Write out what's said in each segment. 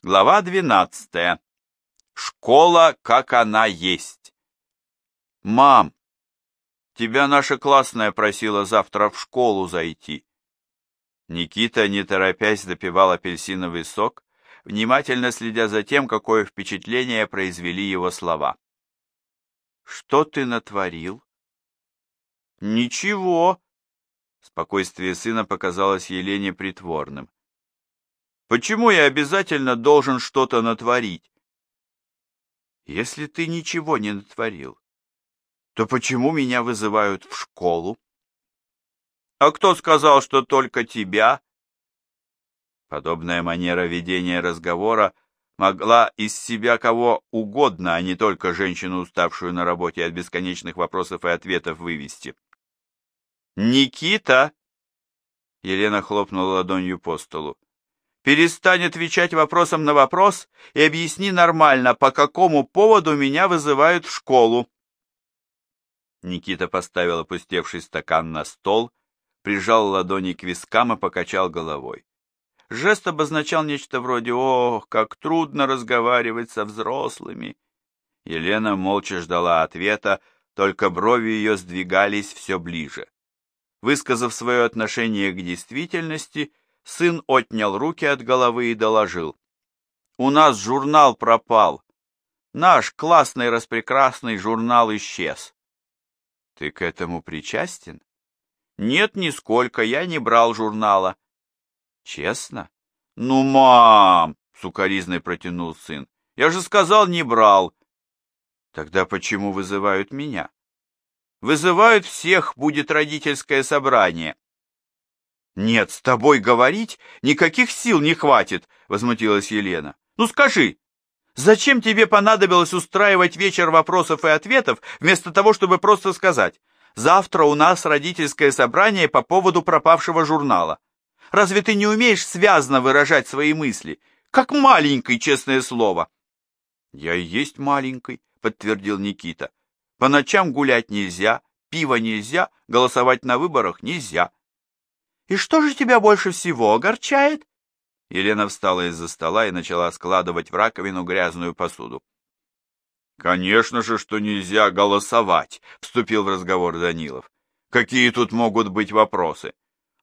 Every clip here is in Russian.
Глава 12. Школа, как она есть. Мам, тебя наша классная просила завтра в школу зайти. Никита, не торопясь, допивал апельсиновый сок, внимательно следя за тем, какое впечатление произвели его слова. «Что ты натворил?» «Ничего», — спокойствие сына показалось Елене притворным. Почему я обязательно должен что-то натворить? Если ты ничего не натворил, то почему меня вызывают в школу? А кто сказал, что только тебя? Подобная манера ведения разговора могла из себя кого угодно, а не только женщину, уставшую на работе от бесконечных вопросов и ответов, вывести. «Никита!» Елена хлопнула ладонью по столу. Перестань отвечать вопросом на вопрос и объясни нормально, по какому поводу меня вызывают в школу. Никита поставил опустевший стакан на стол, прижал ладони к вискам и покачал головой. Жест обозначал нечто вроде «Ох, как трудно разговаривать со взрослыми!» Елена молча ждала ответа, только брови ее сдвигались все ближе. Высказав свое отношение к действительности, Сын отнял руки от головы и доложил. «У нас журнал пропал. Наш классный распрекрасный журнал исчез». «Ты к этому причастен?» «Нет, нисколько, я не брал журнала». «Честно?» «Ну, мам!» — сукоризной протянул сын. «Я же сказал, не брал». «Тогда почему вызывают меня?» «Вызывают всех, будет родительское собрание». «Нет, с тобой говорить никаких сил не хватит», — возмутилась Елена. «Ну скажи, зачем тебе понадобилось устраивать вечер вопросов и ответов, вместо того, чтобы просто сказать, завтра у нас родительское собрание по поводу пропавшего журнала? Разве ты не умеешь связно выражать свои мысли, как маленький, честное слово?» «Я и есть маленький», — подтвердил Никита. «По ночам гулять нельзя, пива нельзя, голосовать на выборах нельзя». «И что же тебя больше всего огорчает?» Елена встала из-за стола и начала складывать в раковину грязную посуду. «Конечно же, что нельзя голосовать», — вступил в разговор Данилов. «Какие тут могут быть вопросы?»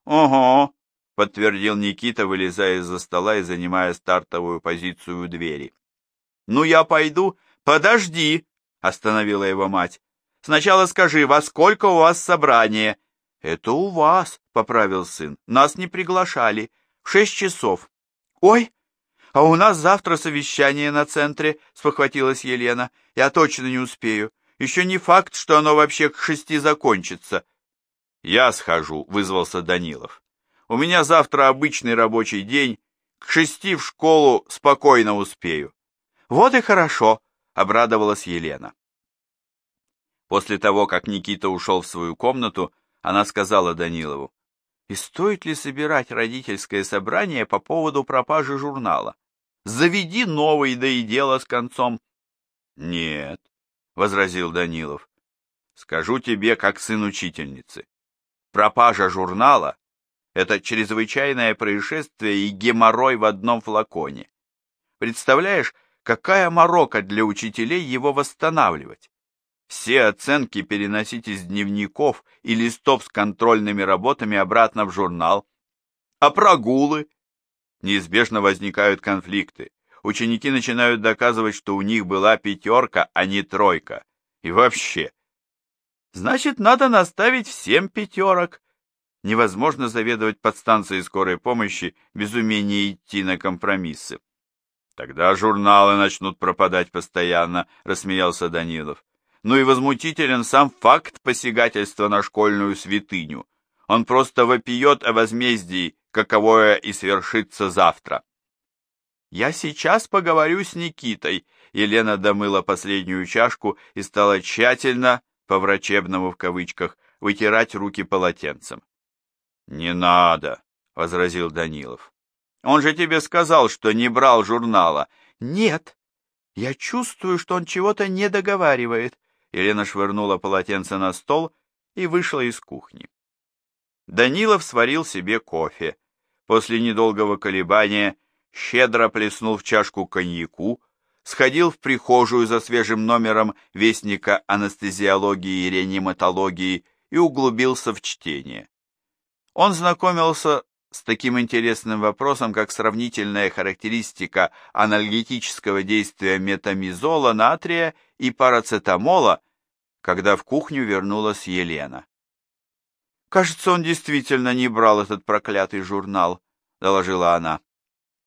«Ого», — подтвердил Никита, вылезая из-за стола и занимая стартовую позицию у двери. «Ну, я пойду». «Подожди», — остановила его мать. «Сначала скажи, во сколько у вас собрание?» «Это у вас», — поправил сын. «Нас не приглашали. В шесть часов». «Ой, а у нас завтра совещание на центре», — спохватилась Елена. «Я точно не успею. Еще не факт, что оно вообще к шести закончится». «Я схожу», — вызвался Данилов. «У меня завтра обычный рабочий день. К шести в школу спокойно успею». «Вот и хорошо», — обрадовалась Елена. После того, как Никита ушел в свою комнату, она сказала Данилову, «И стоит ли собирать родительское собрание по поводу пропажи журнала? Заведи новый, да и дело с концом». «Нет», — возразил Данилов, «скажу тебе, как сын учительницы. Пропажа журнала — это чрезвычайное происшествие и геморрой в одном флаконе. Представляешь, какая морока для учителей его восстанавливать? Все оценки переносить из дневников и листов с контрольными работами обратно в журнал. А прогулы? Неизбежно возникают конфликты. Ученики начинают доказывать, что у них была пятерка, а не тройка. И вообще. Значит, надо наставить всем пятерок. Невозможно заведовать подстанцией скорой помощи без умения идти на компромиссы. Тогда журналы начнут пропадать постоянно, рассмеялся Данилов но и возмутителен сам факт посягательства на школьную святыню. Он просто вопиет о возмездии, каковое и свершится завтра. «Я сейчас поговорю с Никитой», — Елена домыла последнюю чашку и стала тщательно, по-врачебному в кавычках, вытирать руки полотенцем. «Не надо», — возразил Данилов. «Он же тебе сказал, что не брал журнала». «Нет, я чувствую, что он чего-то не договаривает. Елена швырнула полотенце на стол и вышла из кухни. Данилов сварил себе кофе. После недолгого колебания щедро плеснул в чашку коньяку, сходил в прихожую за свежим номером Вестника анестезиологии и реаниматологии и углубился в чтение. Он знакомился с таким интересным вопросом, как сравнительная характеристика анальгетического действия метамизола, натрия и парацетамола, когда в кухню вернулась Елена. «Кажется, он действительно не брал этот проклятый журнал», — доложила она.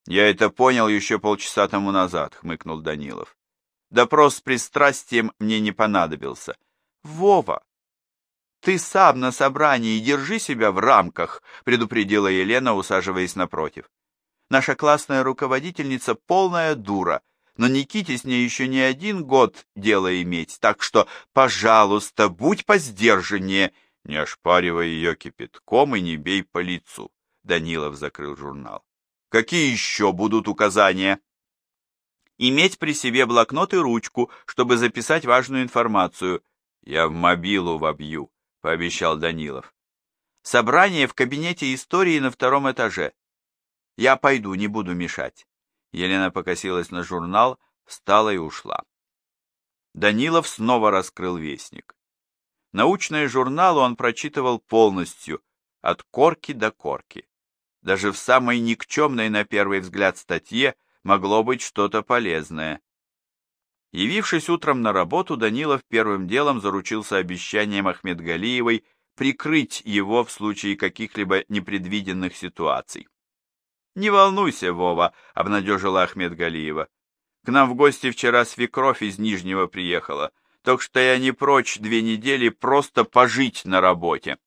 «Я это понял еще полчаса тому назад», — хмыкнул Данилов. «Допрос с пристрастием мне не понадобился». «Вова, ты сам на собрании держи себя в рамках», — предупредила Елена, усаживаясь напротив. «Наша классная руководительница полная дура, но Никите с ней еще не один год дело иметь, так что, пожалуйста, будь поздержаннее, не ошпаривай ее кипятком и не бей по лицу». Данилов закрыл журнал. Какие еще будут указания? Иметь при себе блокнот и ручку, чтобы записать важную информацию. Я в мобилу вобью, пообещал Данилов. Собрание в кабинете истории на втором этаже. Я пойду, не буду мешать. Елена покосилась на журнал, встала и ушла. Данилов снова раскрыл вестник. Научные журналы он прочитывал полностью, от корки до корки. Даже в самой никчемной на первый взгляд статье могло быть что-то полезное. Явившись утром на работу, Данилов первым делом заручился обещанием Ахмедгалиевой прикрыть его в случае каких-либо непредвиденных ситуаций. «Не волнуйся, Вова», — обнадежила Ахмедгалиева. «К нам в гости вчера свекровь из Нижнего приехала, так что я не прочь две недели просто пожить на работе».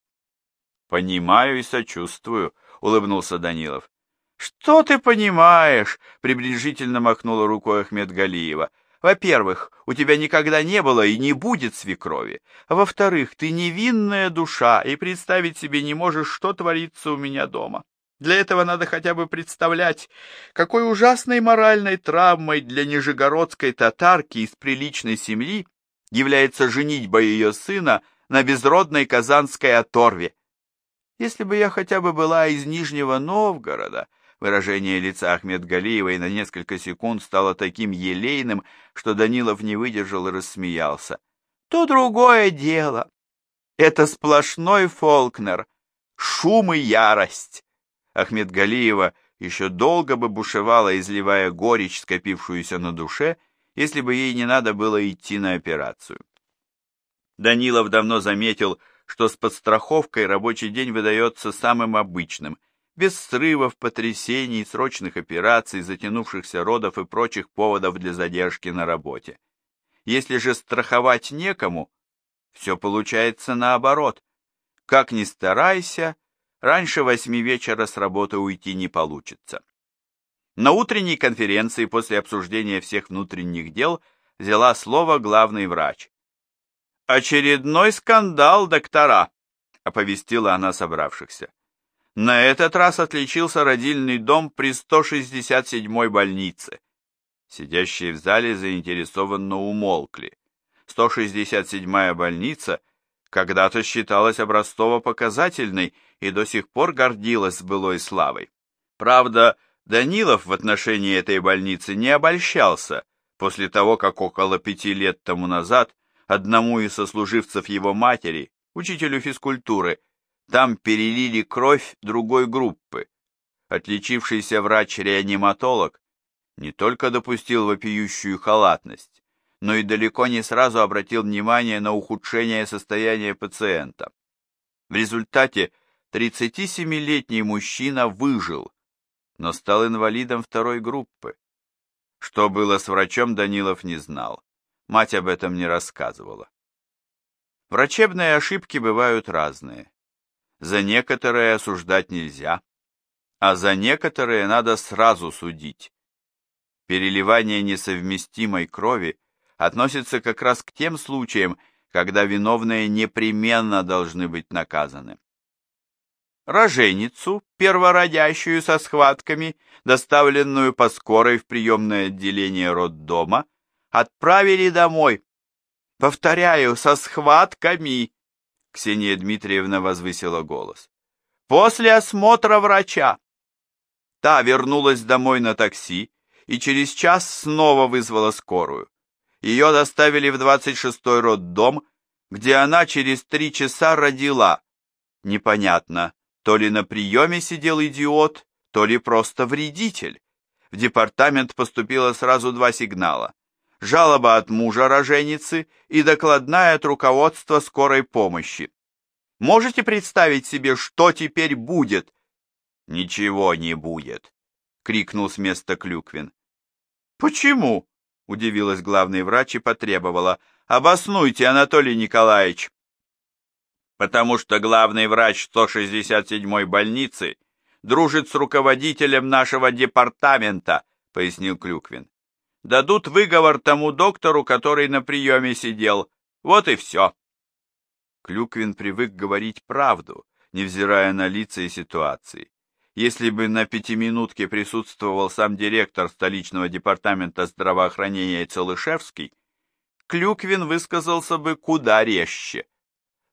«Понимаю и сочувствую», — улыбнулся Данилов. «Что ты понимаешь?» — приближительно махнула рукой Ахмед Галиева. «Во-первых, у тебя никогда не было и не будет свекрови. Во-вторых, ты невинная душа и представить себе не можешь, что творится у меня дома. Для этого надо хотя бы представлять, какой ужасной моральной травмой для нижегородской татарки из приличной семьи является женитьба ее сына на безродной казанской оторве. Если бы я хотя бы была из Нижнего Новгорода, выражение лица Ахмед Галиевой на несколько секунд стало таким елейным, что Данилов не выдержал и рассмеялся. То другое дело. Это сплошной Фолкнер, шум и ярость. Ахмед Галиева еще долго бы бушевала, изливая горечь, скопившуюся на душе, если бы ей не надо было идти на операцию. Данилов давно заметил, что с подстраховкой рабочий день выдается самым обычным, без срывов, потрясений, срочных операций, затянувшихся родов и прочих поводов для задержки на работе. Если же страховать некому, все получается наоборот. Как ни старайся, раньше восьми вечера с работы уйти не получится. На утренней конференции после обсуждения всех внутренних дел взяла слово главный врач. «Очередной скандал, доктора!» — оповестила она собравшихся. На этот раз отличился родильный дом при 167-й больнице. Сидящие в зале заинтересованно умолкли. 167-я больница когда-то считалась образцово-показательной и до сих пор гордилась былой славой. Правда, Данилов в отношении этой больницы не обольщался после того, как около пяти лет тому назад одному из сослуживцев его матери, учителю физкультуры, там перелили кровь другой группы. Отличившийся врач-реаниматолог не только допустил вопиющую халатность, но и далеко не сразу обратил внимание на ухудшение состояния пациента. В результате 37-летний мужчина выжил, но стал инвалидом второй группы. Что было с врачом, Данилов не знал. Мать об этом не рассказывала. Врачебные ошибки бывают разные. За некоторые осуждать нельзя, а за некоторые надо сразу судить. Переливание несовместимой крови относится как раз к тем случаям, когда виновные непременно должны быть наказаны. Роженицу, первородящую со схватками, доставленную по скорой в приемное отделение роддома, отправили домой. Повторяю, со схватками. Ксения Дмитриевна возвысила голос. После осмотра врача. Та вернулась домой на такси и через час снова вызвала скорую. Ее доставили в 26-й роддом, где она через три часа родила. Непонятно, то ли на приеме сидел идиот, то ли просто вредитель. В департамент поступило сразу два сигнала. Жалоба от мужа роженицы и докладная от руководства скорой помощи. Можете представить себе, что теперь будет? Ничего не будет, крикнул с места Клюквин. Почему? удивилась главный врач и потребовала. Обоснуйте, Анатолий Николаевич. Потому что главный врач 167-й больницы дружит с руководителем нашего департамента, пояснил Клюквин. Дадут выговор тому доктору, который на приеме сидел. Вот и все. Клюквин привык говорить правду, невзирая на лица и ситуации. Если бы на пятиминутке присутствовал сам директор столичного департамента здравоохранения Целышевский, Клюквин высказался бы куда резче.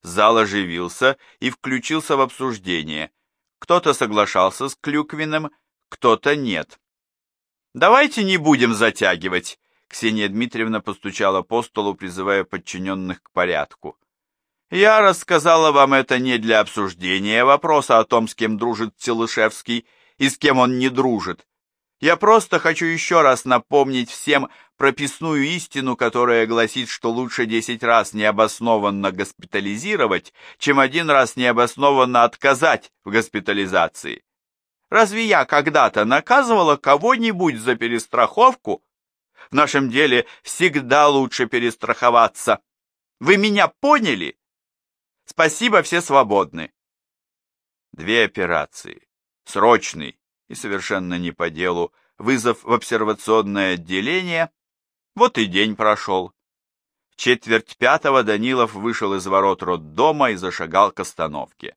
Зал оживился и включился в обсуждение. Кто-то соглашался с Клюквиным, кто-то нет. «Давайте не будем затягивать», — Ксения Дмитриевна постучала по столу, призывая подчиненных к порядку. Я рассказала вам это не для обсуждения вопроса о том, с кем дружит Целышевский и с кем он не дружит. Я просто хочу еще раз напомнить всем прописную истину, которая гласит, что лучше десять раз необоснованно госпитализировать, чем один раз необоснованно отказать в госпитализации. Разве я когда-то наказывала кого-нибудь за перестраховку? В нашем деле всегда лучше перестраховаться. Вы меня поняли? Спасибо, все свободны. Две операции. Срочный и совершенно не по делу. Вызов в обсервационное отделение. Вот и день прошел. В четверть пятого Данилов вышел из ворот роддома и зашагал к остановке.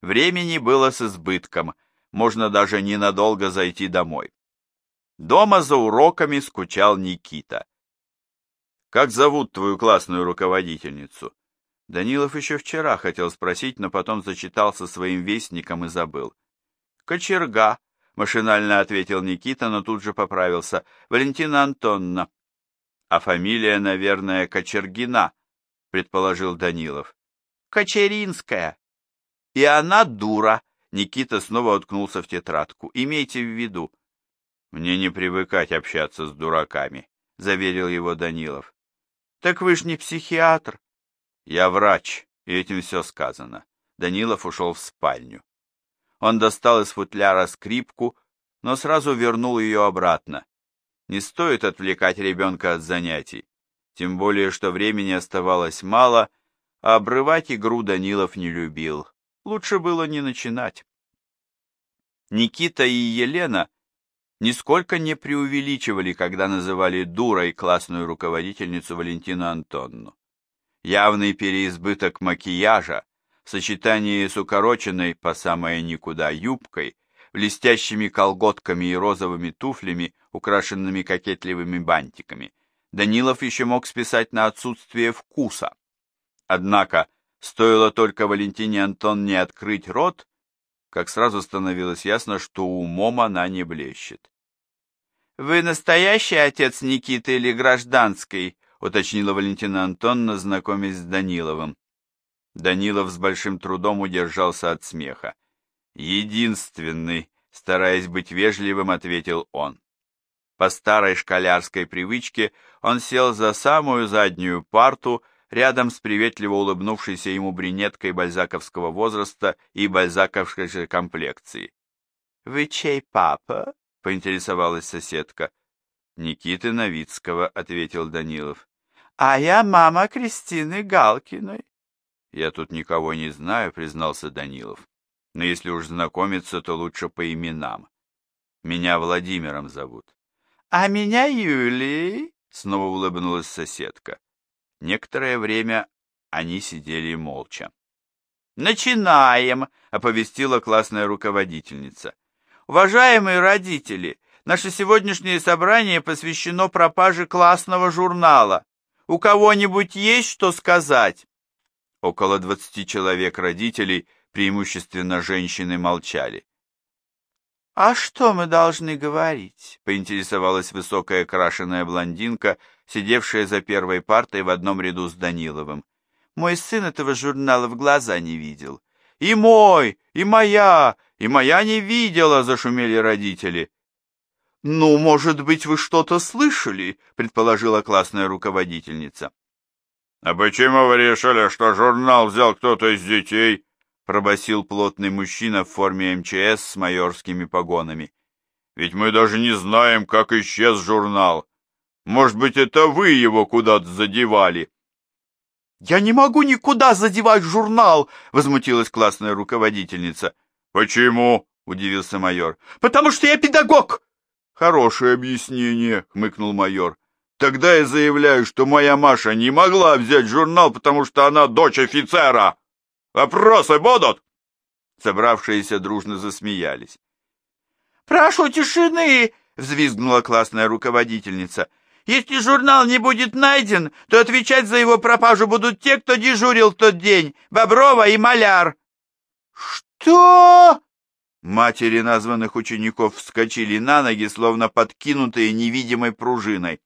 Времени было с избытком, можно даже ненадолго зайти домой. Дома за уроками скучал Никита. «Как зовут твою классную руководительницу?» Данилов еще вчера хотел спросить, но потом зачитался своим вестником и забыл. «Кочерга», — машинально ответил Никита, но тут же поправился. «Валентина Антонна». «А фамилия, наверное, Кочергина», — предположил Данилов. «Кочеринская». «И она дура», — Никита снова уткнулся в тетрадку. «Имейте в виду». «Мне не привыкать общаться с дураками», — заверил его Данилов. «Так вы ж не психиатр», «Я врач, и этим все сказано». Данилов ушел в спальню. Он достал из футляра скрипку, но сразу вернул ее обратно. Не стоит отвлекать ребенка от занятий, тем более, что времени оставалось мало, а обрывать игру Данилов не любил. Лучше было не начинать. Никита и Елена нисколько не преувеличивали, когда называли дурой классную руководительницу Валентину Антонну. Явный переизбыток макияжа в сочетании с укороченной по самое никуда юбкой, блестящими колготками и розовыми туфлями, украшенными кокетливыми бантиками, Данилов еще мог списать на отсутствие вкуса. Однако, стоило только Валентине Антонне открыть рот, как сразу становилось ясно, что умом она не блещет. «Вы настоящий отец Никиты или гражданский?» уточнила Валентина Антонна, знакомясь с Даниловым. Данилов с большим трудом удержался от смеха. «Единственный», — стараясь быть вежливым, ответил он. По старой школярской привычке он сел за самую заднюю парту, рядом с приветливо улыбнувшейся ему брюнеткой бальзаковского возраста и бальзаковской же комплекции. «Вы чей папа?» — поинтересовалась соседка. «Никиты Новицкого», — ответил Данилов. «А я мама Кристины Галкиной». «Я тут никого не знаю», — признался Данилов. «Но если уж знакомиться, то лучше по именам. Меня Владимиром зовут». «А меня Юлией», — снова улыбнулась соседка. Некоторое время они сидели молча. «Начинаем», — оповестила классная руководительница. «Уважаемые родители, наше сегодняшнее собрание посвящено пропаже классного журнала. У кого-нибудь есть что сказать?» Около двадцати человек родителей, преимущественно женщины, молчали. «А что мы должны говорить?» — поинтересовалась высокая крашеная блондинка, сидевшая за первой партой в одном ряду с Даниловым. «Мой сын этого журнала в глаза не видел». «И мой, и моя, и моя не видела!» — зашумели родители. «Ну, может быть, вы что-то слышали?» — предположила классная руководительница. «А почему вы решили, что журнал взял кто-то из детей?» пробасил плотный мужчина в форме МЧС с майорскими погонами. «Ведь мы даже не знаем, как исчез журнал. Может быть, это вы его куда-то задевали?» «Я не могу никуда задевать журнал!» — возмутилась классная руководительница. «Почему?» — удивился майор. «Потому что я педагог!» «Хорошее объяснение», — хмыкнул майор. «Тогда я заявляю, что моя Маша не могла взять журнал, потому что она дочь офицера!» Вопросы будут?» Собравшиеся дружно засмеялись. «Прошу тишины!» — взвизгнула классная руководительница. «Если журнал не будет найден, то отвечать за его пропажу будут те, кто дежурил в тот день, Боброва и Маляр». «Что?» Матери названных учеников вскочили на ноги, словно подкинутые невидимой пружиной.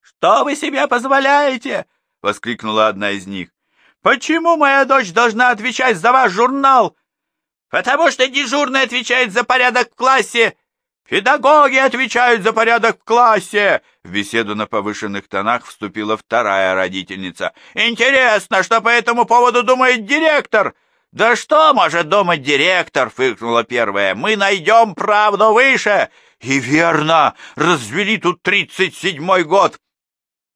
«Что вы себе позволяете?» — воскликнула одна из них. Почему моя дочь должна отвечать за ваш журнал? Потому что дежурный отвечает за порядок в классе. Педагоги отвечают за порядок в классе. В беседу на повышенных тонах вступила вторая родительница. Интересно, что по этому поводу думает директор? Да что может думать директор, фыркнула первая. Мы найдем правду выше. И верно, развели тут тридцать седьмой год.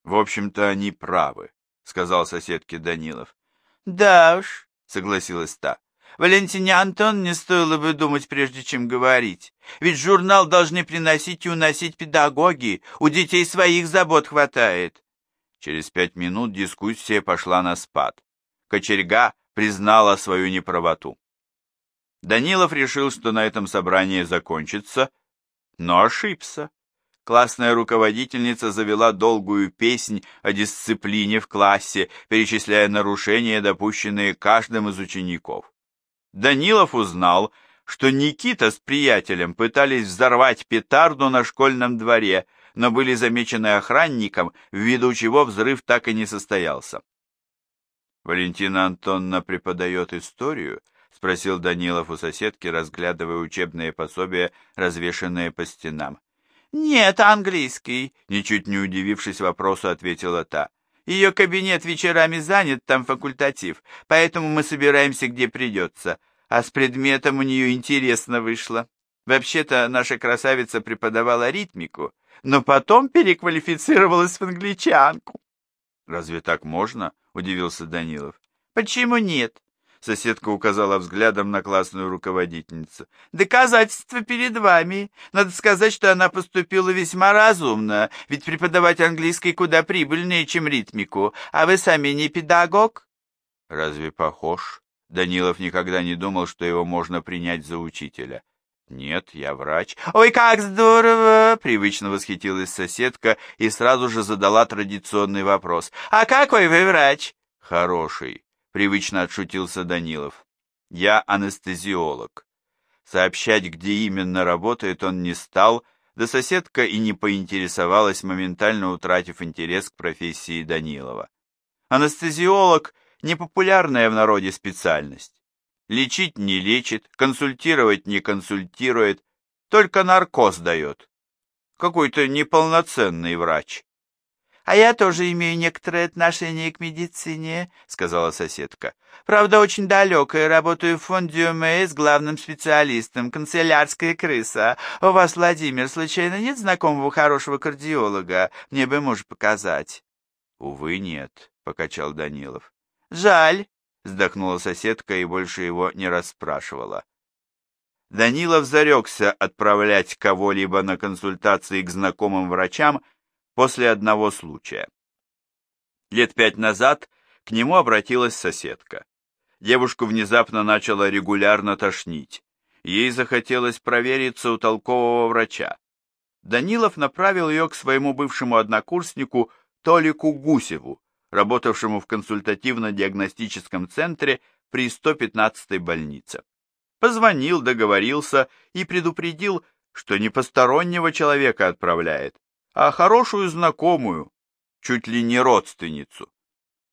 В общем-то, они правы, сказал соседке Данилов. «Да уж», — согласилась та. «Валентине Антон не стоило бы думать, прежде чем говорить. Ведь журнал должны приносить и уносить педагоги. У детей своих забот хватает». Через пять минут дискуссия пошла на спад. Кочерга признала свою неправоту. Данилов решил, что на этом собрание закончится, но ошибся. Классная руководительница завела долгую песнь о дисциплине в классе, перечисляя нарушения, допущенные каждым из учеников. Данилов узнал, что Никита с приятелем пытались взорвать петарду на школьном дворе, но были замечены охранником, ввиду чего взрыв так и не состоялся. «Валентина Антонна преподает историю?» — спросил Данилов у соседки, разглядывая учебные пособия, развешанные по стенам. «Нет, английский», — ничуть не удивившись вопросу, ответила та. «Ее кабинет вечерами занят, там факультатив, поэтому мы собираемся, где придется. А с предметом у нее интересно вышло. Вообще-то наша красавица преподавала ритмику, но потом переквалифицировалась в англичанку». «Разве так можно?» — удивился Данилов. «Почему нет? Соседка указала взглядом на классную руководительницу. «Доказательства перед вами. Надо сказать, что она поступила весьма разумно, ведь преподавать английский куда прибыльнее, чем ритмику. А вы сами не педагог?» «Разве похож?» Данилов никогда не думал, что его можно принять за учителя. «Нет, я врач». «Ой, как здорово!» — привычно восхитилась соседка и сразу же задала традиционный вопрос. «А какой вы врач?» «Хороший привычно отшутился Данилов. Я анестезиолог. Сообщать, где именно работает, он не стал, да соседка и не поинтересовалась, моментально утратив интерес к профессии Данилова. Анестезиолог – непопулярная в народе специальность. Лечить не лечит, консультировать не консультирует, только наркоз дает. Какой-то неполноценный врач. «А я тоже имею некоторое отношение к медицине», — сказала соседка. «Правда, очень далекая. Работаю в фонде ОМС главным специалистом, канцелярская крыса. У вас, Владимир, случайно нет знакомого хорошего кардиолога? Мне бы муж показать». «Увы, нет», — покачал Данилов. «Жаль», — вздохнула соседка и больше его не расспрашивала. Данилов зарекся отправлять кого-либо на консультации к знакомым врачам, после одного случая. Лет пять назад к нему обратилась соседка. Девушку внезапно начала регулярно тошнить. Ей захотелось провериться у толкового врача. Данилов направил ее к своему бывшему однокурснику Толику Гусеву, работавшему в консультативно-диагностическом центре при 115-й больнице. Позвонил, договорился и предупредил, что не постороннего человека отправляет, а хорошую знакомую, чуть ли не родственницу.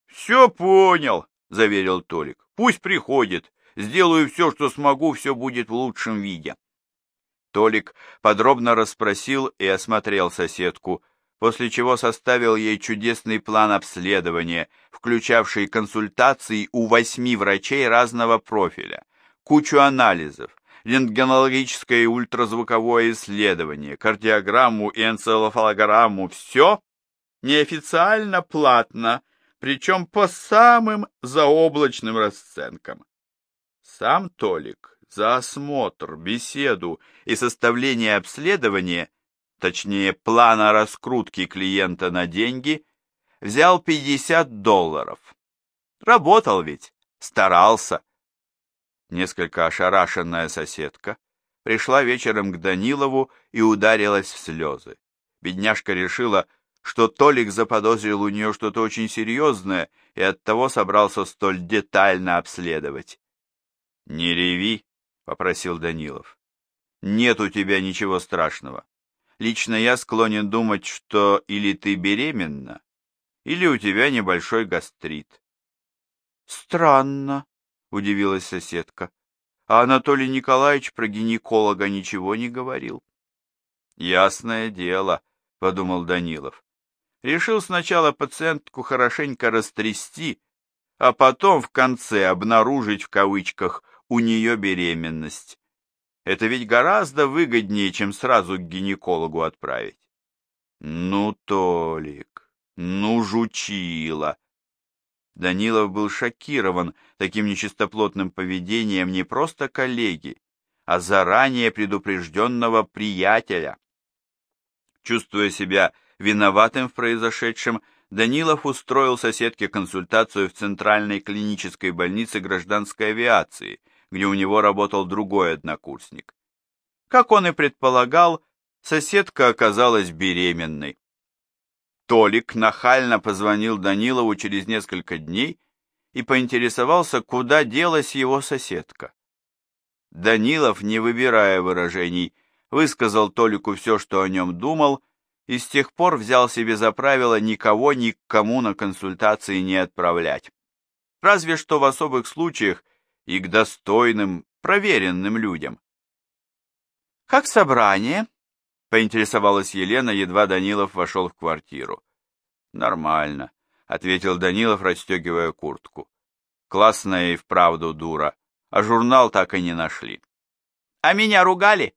«Все понял», — заверил Толик. «Пусть приходит. Сделаю все, что смогу, все будет в лучшем виде». Толик подробно расспросил и осмотрел соседку, после чего составил ей чудесный план обследования, включавший консультации у восьми врачей разного профиля, кучу анализов, рентгенологическое и ультразвуковое исследование, кардиограмму и энцефалограмму, все неофициально платно, причем по самым заоблачным расценкам. Сам Толик за осмотр, беседу и составление обследования, точнее плана раскрутки клиента на деньги, взял 50 долларов. Работал ведь, старался. Несколько ошарашенная соседка пришла вечером к Данилову и ударилась в слезы. Бедняжка решила, что Толик заподозрил у нее что-то очень серьезное и оттого собрался столь детально обследовать. «Не реви», — попросил Данилов. «Нет у тебя ничего страшного. Лично я склонен думать, что или ты беременна, или у тебя небольшой гастрит». «Странно», — удивилась соседка. «А Анатолий Николаевич про гинеколога ничего не говорил». «Ясное дело», — подумал Данилов. Решил сначала пациентку хорошенько растрясти, а потом в конце обнаружить в кавычках у нее беременность. Это ведь гораздо выгоднее, чем сразу к гинекологу отправить. Ну, Толик, ну, жучила. Данилов был шокирован таким нечистоплотным поведением не просто коллеги, а заранее предупрежденного приятеля. Чувствуя себя Виноватым в произошедшем, Данилов устроил соседке консультацию в Центральной клинической больнице гражданской авиации, где у него работал другой однокурсник. Как он и предполагал, соседка оказалась беременной. Толик нахально позвонил Данилову через несколько дней и поинтересовался, куда делась его соседка. Данилов, не выбирая выражений, высказал Толику все, что о нем думал, и с тех пор взял себе за правило никого ни к кому на консультации не отправлять. Разве что в особых случаях и к достойным, проверенным людям. «Как собрание?» — поинтересовалась Елена, едва Данилов вошел в квартиру. «Нормально», — ответил Данилов, расстегивая куртку. «Классная и вправду дура, а журнал так и не нашли». «А меня ругали?»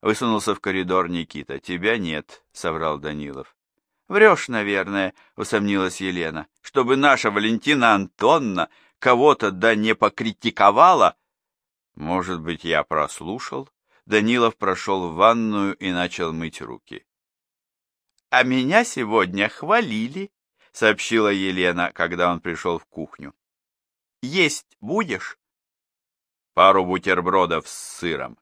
Высунулся в коридор Никита. «Тебя нет», — соврал Данилов. «Врешь, наверное», — усомнилась Елена. «Чтобы наша Валентина Антонна кого-то да не покритиковала?» «Может быть, я прослушал?» Данилов прошел в ванную и начал мыть руки. «А меня сегодня хвалили», — сообщила Елена, когда он пришел в кухню. «Есть будешь?» «Пару бутербродов с сыром»,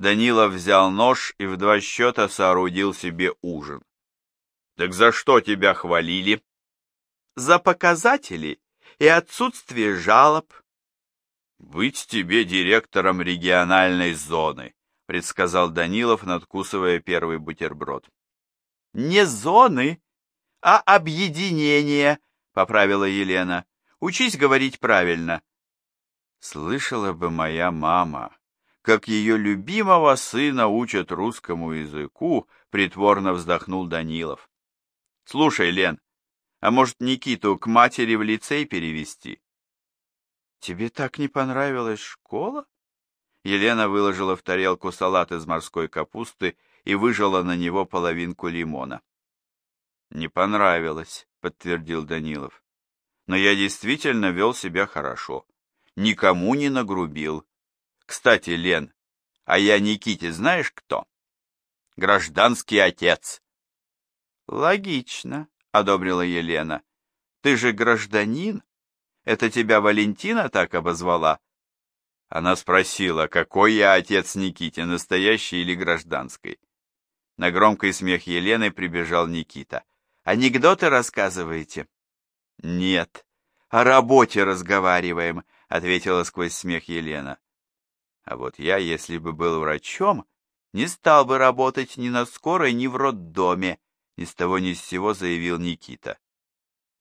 Данилов взял нож и в два счета соорудил себе ужин. «Так за что тебя хвалили?» «За показатели и отсутствие жалоб». «Быть тебе директором региональной зоны», — предсказал Данилов, надкусывая первый бутерброд. «Не зоны, а объединение», — поправила Елена. «Учись говорить правильно». «Слышала бы моя мама», как ее любимого сына учат русскому языку, притворно вздохнул Данилов. Слушай, Лен, а может Никиту к матери в лицей перевести? Тебе так не понравилась школа? Елена выложила в тарелку салат из морской капусты и выжала на него половинку лимона. Не понравилось, подтвердил Данилов. Но я действительно вел себя хорошо. Никому не нагрубил, кстати, Лен, а я Никите знаешь кто? Гражданский отец. Логично, одобрила Елена. Ты же гражданин? Это тебя Валентина так обозвала? Она спросила, какой я отец Никите, настоящий или гражданский. На громкий смех Елены прибежал Никита. «Анекдоты рассказываете?» «Нет, о работе разговариваем», — ответила сквозь смех Елена. А вот я, если бы был врачом, не стал бы работать ни на скорой, ни в роддоме, ни с того ни с сего заявил Никита.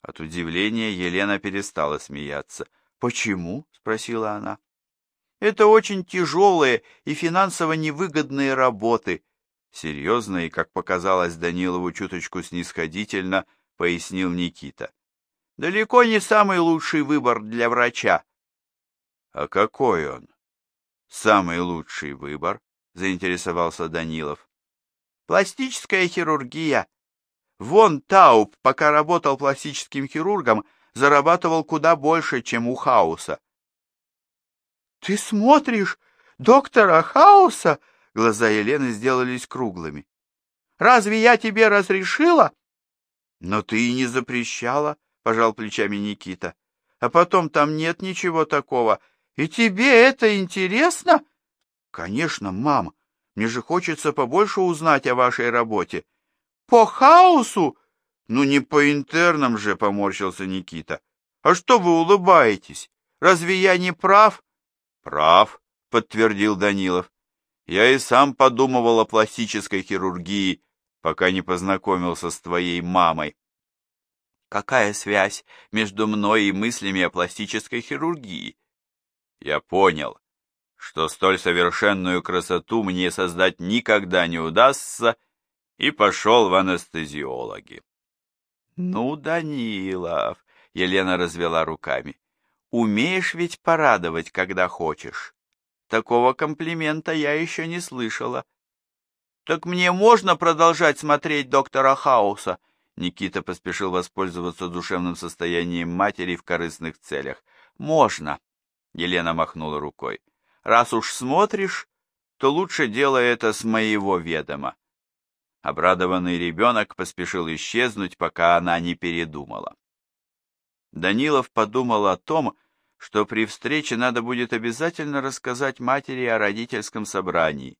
От удивления Елена перестала смеяться. «Почему?» — спросила она. «Это очень тяжелые и финансово невыгодные работы», — серьезно и, как показалось Данилову чуточку снисходительно, пояснил Никита. «Далеко не самый лучший выбор для врача». «А какой он?» «Самый лучший выбор?» — заинтересовался Данилов. «Пластическая хирургия. Вон Тауб, пока работал пластическим хирургом, зарабатывал куда больше, чем у Хауса. «Ты смотришь доктора Хауса?» Глаза Елены сделались круглыми. «Разве я тебе разрешила?» «Но ты и не запрещала», — пожал плечами Никита. «А потом там нет ничего такого. И тебе это интересно?» «Конечно, мам. Мне же хочется побольше узнать о вашей работе. По хаосу? Ну не по интернам же, поморщился Никита. А что вы улыбаетесь? Разве я не прав? Прав, подтвердил Данилов. Я и сам подумывал о пластической хирургии, пока не познакомился с твоей мамой. Какая связь между мной и мыслями о пластической хирургии? Я понял, что столь совершенную красоту мне создать никогда не удастся, и пошел в анестезиологи. «Ну, Данилов», — Елена развела руками, — «умеешь ведь порадовать, когда хочешь. Такого комплимента я еще не слышала». «Так мне можно продолжать смотреть доктора Хауса?» Никита поспешил воспользоваться душевным состоянием матери в корыстных целях. «Можно», — Елена махнула рукой. «Раз уж смотришь, то лучше делай это с моего ведома. Обрадованный ребенок поспешил исчезнуть, пока она не передумала. Данилов подумал о том, что при встрече надо будет обязательно рассказать матери о родительском собрании,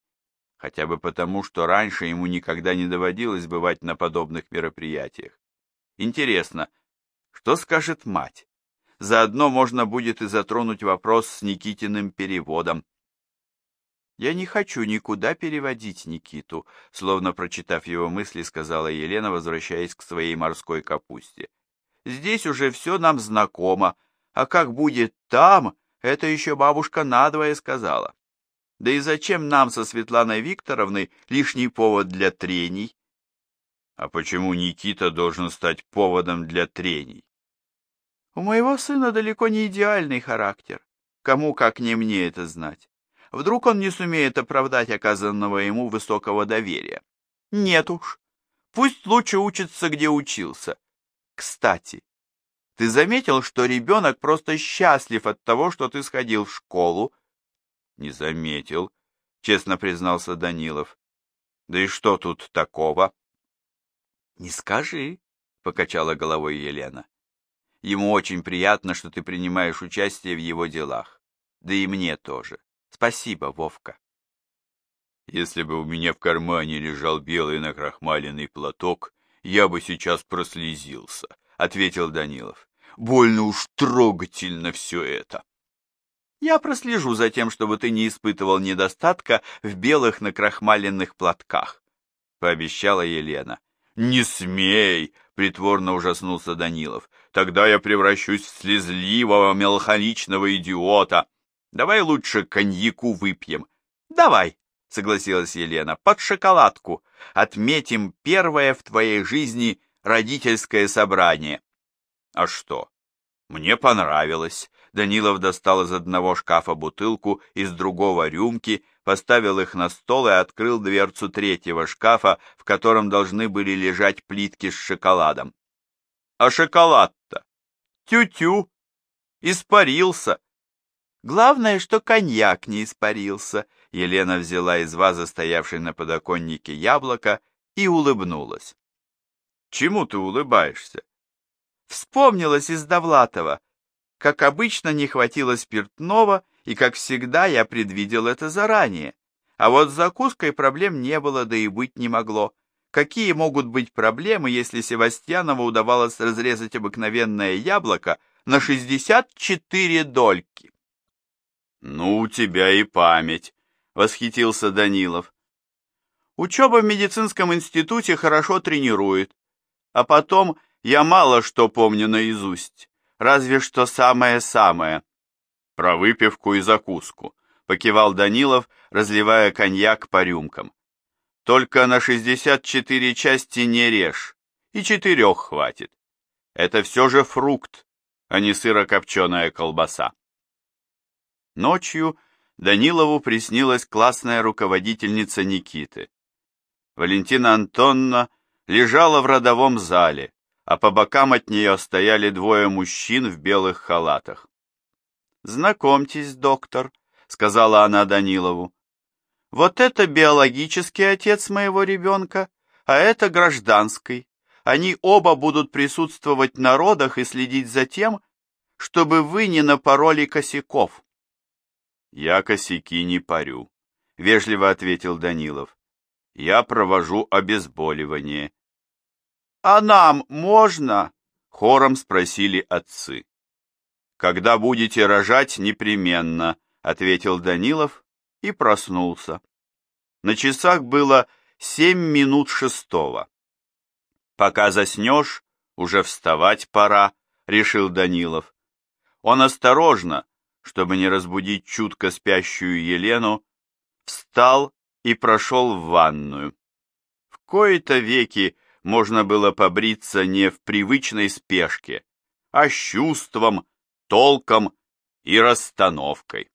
хотя бы потому, что раньше ему никогда не доводилось бывать на подобных мероприятиях. Интересно, что скажет мать? Заодно можно будет и затронуть вопрос с Никитиным переводом. «Я не хочу никуда переводить Никиту», словно прочитав его мысли, сказала Елена, возвращаясь к своей морской капусте. «Здесь уже все нам знакомо, а как будет там, это еще бабушка надвое сказала. Да и зачем нам со Светланой Викторовной лишний повод для трений?» «А почему Никита должен стать поводом для трений?» «У моего сына далеко не идеальный характер. Кому, как не мне, это знать. Вдруг он не сумеет оправдать оказанного ему высокого доверия. Нет уж. Пусть лучше учится, где учился. Кстати, ты заметил, что ребенок просто счастлив от того, что ты сходил в школу? Не заметил, честно признался Данилов. Да и что тут такого? Не скажи, покачала головой Елена. Ему очень приятно, что ты принимаешь участие в его делах. Да и мне тоже. Спасибо, Вовка. Если бы у меня в кармане лежал белый накрахмаленный платок, я бы сейчас прослезился, — ответил Данилов. Больно уж трогательно все это. Я прослежу за тем, чтобы ты не испытывал недостатка в белых накрахмаленных платках, — пообещала Елена. Не смей, — притворно ужаснулся Данилов. Тогда я превращусь в слезливого, меланхоличного идиота. Давай лучше коньяку выпьем. Давай, согласилась Елена, под шоколадку. Отметим первое в твоей жизни родительское собрание. А что? Мне понравилось. Данилов достал из одного шкафа бутылку, из другого рюмки, поставил их на стол и открыл дверцу третьего шкафа, в котором должны были лежать плитки с шоколадом. А шоколад-то? Тю-тю! Испарился! Главное, что коньяк не испарился. Елена взяла из вазы, стоявшей на подоконнике, яблоко и улыбнулась. Чему ты улыбаешься? Вспомнилась из Довлатова. Как обычно, не хватило спиртного, и, как всегда, я предвидел это заранее. А вот с закуской проблем не было, да и быть не могло. Какие могут быть проблемы, если Севастьянову удавалось разрезать обыкновенное яблоко на 64 дольки? Ну, у тебя и память, восхитился Данилов. Учеба в медицинском институте хорошо тренирует, а потом я мало что помню наизусть, разве что самое-самое. Про выпивку и закуску, покивал Данилов, разливая коньяк по рюмкам. Только на 64 части не режь, и четырех хватит. Это все же фрукт, а не сырокопченая колбаса. Ночью Данилову приснилась классная руководительница Никиты. Валентина Антонна лежала в родовом зале, а по бокам от нее стояли двое мужчин в белых халатах. «Знакомьтесь, доктор», — сказала она Данилову. «Вот это биологический отец моего ребенка, а это гражданский. Они оба будут присутствовать на родах и следить за тем, чтобы вы не напороли косяков». «Я косяки не парю», — вежливо ответил Данилов. «Я провожу обезболивание». «А нам можно?» — хором спросили отцы. «Когда будете рожать, непременно», — ответил Данилов и проснулся. На часах было семь минут шестого. «Пока заснешь, уже вставать пора», — решил Данилов. Он осторожно, чтобы не разбудить чутко спящую Елену, встал и прошел в ванную. В кои-то веки можно было побриться не в привычной спешке, а с чувством, толком и расстановкой.